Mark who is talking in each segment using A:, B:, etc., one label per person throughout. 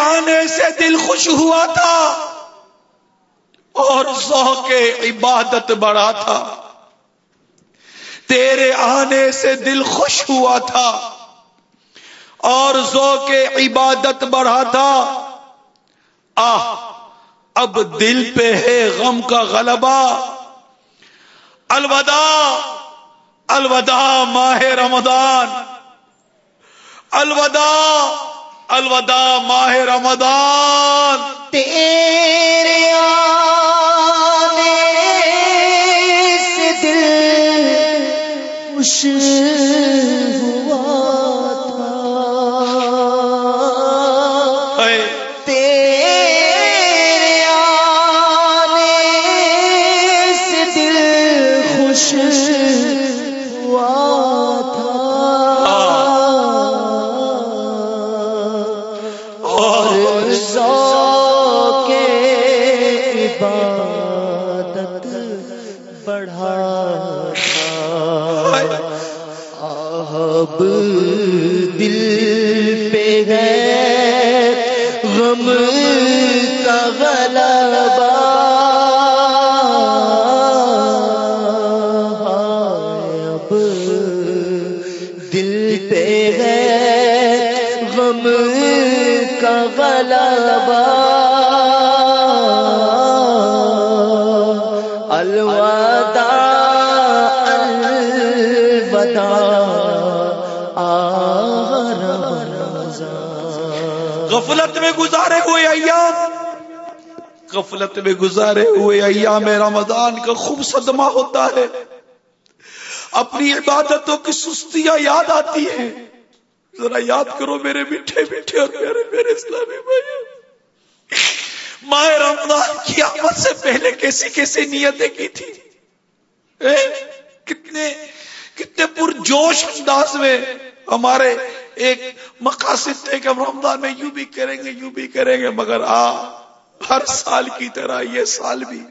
A: آنے سے دل خوش ہوا تھا اور ذوق عبادت بڑھا تھا۔ تیرے آنے سے دل خوش ہوا تھا اور ذوق عبادت بڑھا تھا۔ آہ، اب دل پہ ہے غم کا غلبہ۔ الوداع الوداع ماہ رمضان۔ الوداع الوداع ماہ رمضان۔
B: تیرے آنے سے دل مشکل غم کا غلبہ۔ اب دل پہ ہے غم کا غلبہ۔
A: غفلت میں گزارے ہوئے ایام غفلت میں گزارے ہوئے ایام رمضان کا خوب صدمہ ہوتا ہے۔ اپنی عبادتوں کی سستیاں یاد آتی ہیں۔ ذرا یاد کرو میرے میٹھے میٹھے اور میرے میرے اسلامی بھائی ماہ رمضان کی آمد سے پہلے کیسی کیسی نیتیں کی تھی؟ اے، کتنے کتنے پرجوش انداز میں ہمارے ایک مقاصد تھے کہ ہم رمضان میں یوں بھی کریں گے، یوں بھی کریں گے، مگر آ، ہر سال کی طرح یہ سال بھی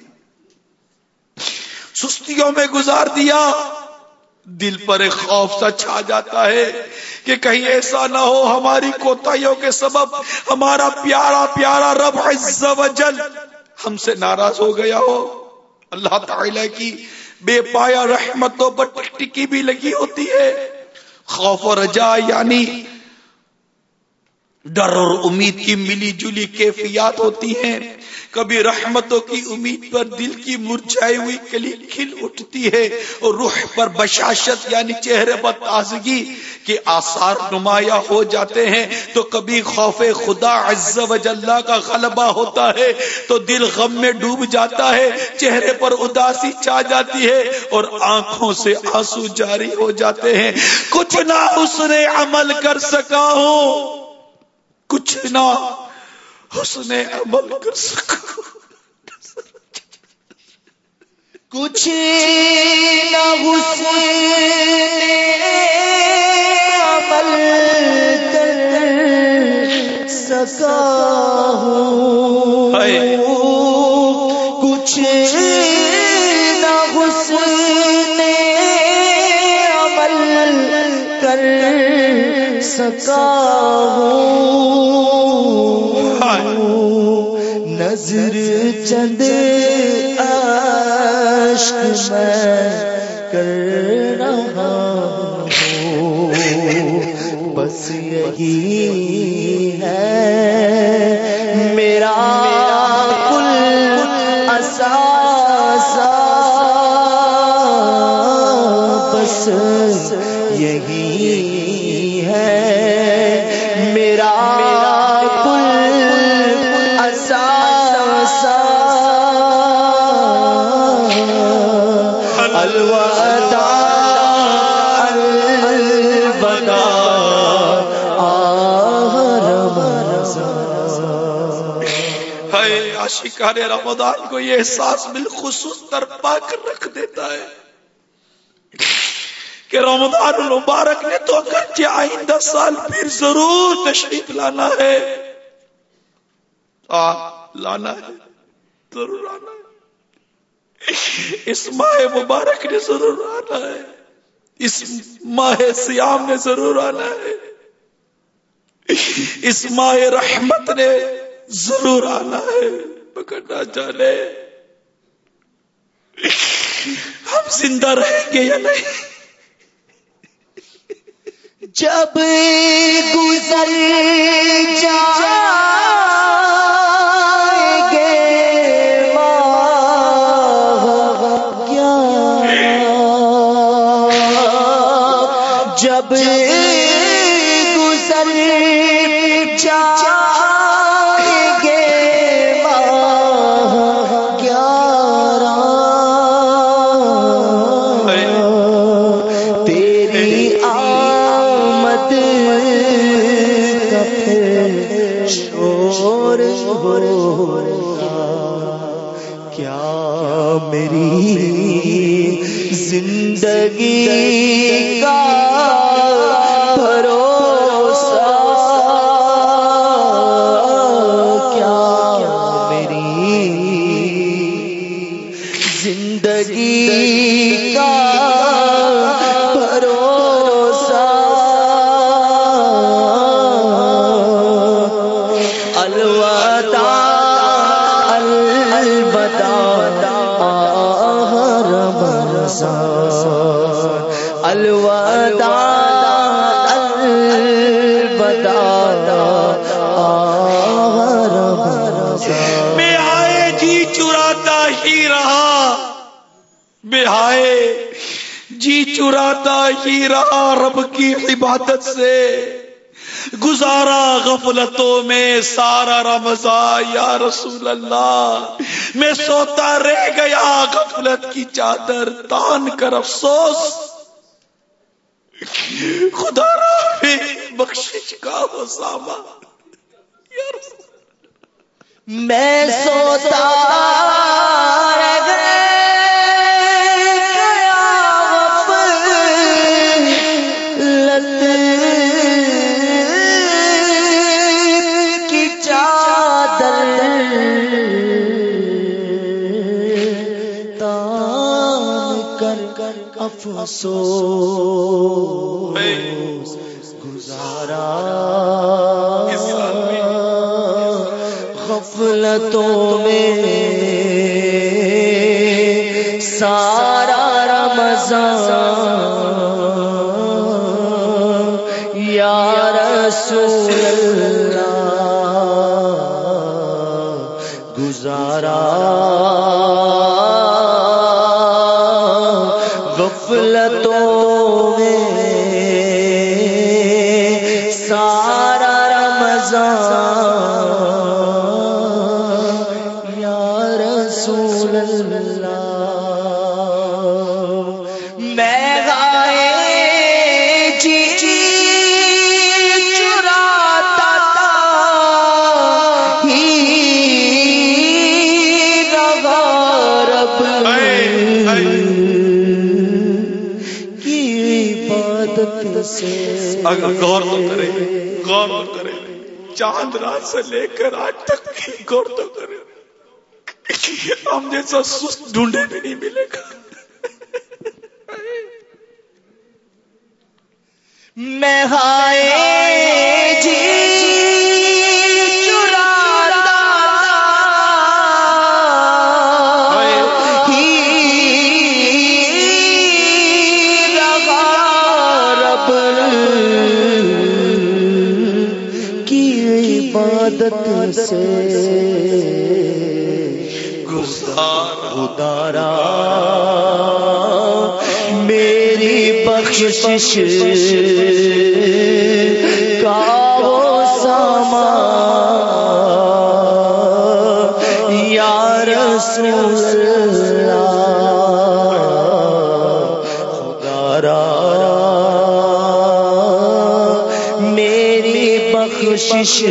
A: سستیوں میں گزار دیا۔ دل پر ایک خوف سا چھا جاتا ہے کہ کہیں ایسا نہ ہو، ہماری کوتاہیوں کے سبب ہمارا پیارا پیارا رب عز و جل ہم سے ناراض ہو گیا ہو۔ اللہ تعالی کی بے پایا رحمتوں پر ٹکی بھی لگی ہوتی ہے۔ خوف و رجا یعنی ڈر اور امید کی ملی جلی کیفیات ہوتی ہیں۔ کبھی رحمتوں کی امید پر دل کی مرچھائی ہوئی کلی کھل اٹھتی ہے اور روح پر بشاشت یعنی چہرے پر تازگی کے آثار نمایاں ہو جاتے ہیں۔ تو کبھی خوف خدا عز و جلہ کا غلبہ ہوتا ہے تو دل غم میں ڈوب جاتا ہے، چہرے پر اداسی چا جاتی ہے اور آنکھوں سے آنسو جاری ہو جاتے ہیں۔ کچھ نہ اس نے عمل کر سکا ہوں۔ کچھ نہ حسن عمل کر سکا۔
B: کچھ نہ حسن عمل کر سکا ہوں۔ کچھ نہ حسن عمل کر سکا ہوں نظر چند عشق میں کر رہا ہوں۔ بس یہی ہے۔ میرا کل اثاثہ بس ہے
A: عاشقان رمضان کو یہ احساس بالخصوص ترپا کر رکھ دیتا ہے کہ رمضان المبارک نے تو اگرچہ آئندہ سال پھر ضرور تشریف لانا ہے۔ آ، لانا ہے، ضرور آنا ہے۔ اس ماہ مبارک نے ضرور آنا ہے۔ اس ماہ سیام نے ضرور آنا ہے۔ اس ماہ رحمت نے ضرور آنا ہے پکڑنا چاہے ہم زندہ رہیں گے یا نہیں؟
B: جب گزر جائیں گے ماہ جب گزر جائیں گے گیارہ۔ تیری آمد کا شور ہوگا کیا میری زندگی کا بھروسہ زندگی کا بھروسہ۔ الوداع الوداع
A: چراتا ہی رہا رب کی عبادت سے۔ گزارا غفلتوں میں سارا رمضان، یا رسول اللہ۔ میں سوتا رہ گیا غفلت کی چادر تان کر افسوس۔ خدا را بخشش کا ہو
B: میں سوتا رہ گیا کر افسوس گزارا غفلتوں میں سارا رمضان یا رسول اللہ
A: غور تو کرے، غور تو کرے، چاند رات سے لے کر آج تک بھی غور تو کرے۔ ہم جیسا سست ڈھونڈے بھی نہیں ملے گا۔
B: میں ہائے جی۔
A: گزار
B: خدارا میری بخشش کا وہ ساما یا رسول اللہ خدارا میری بخشش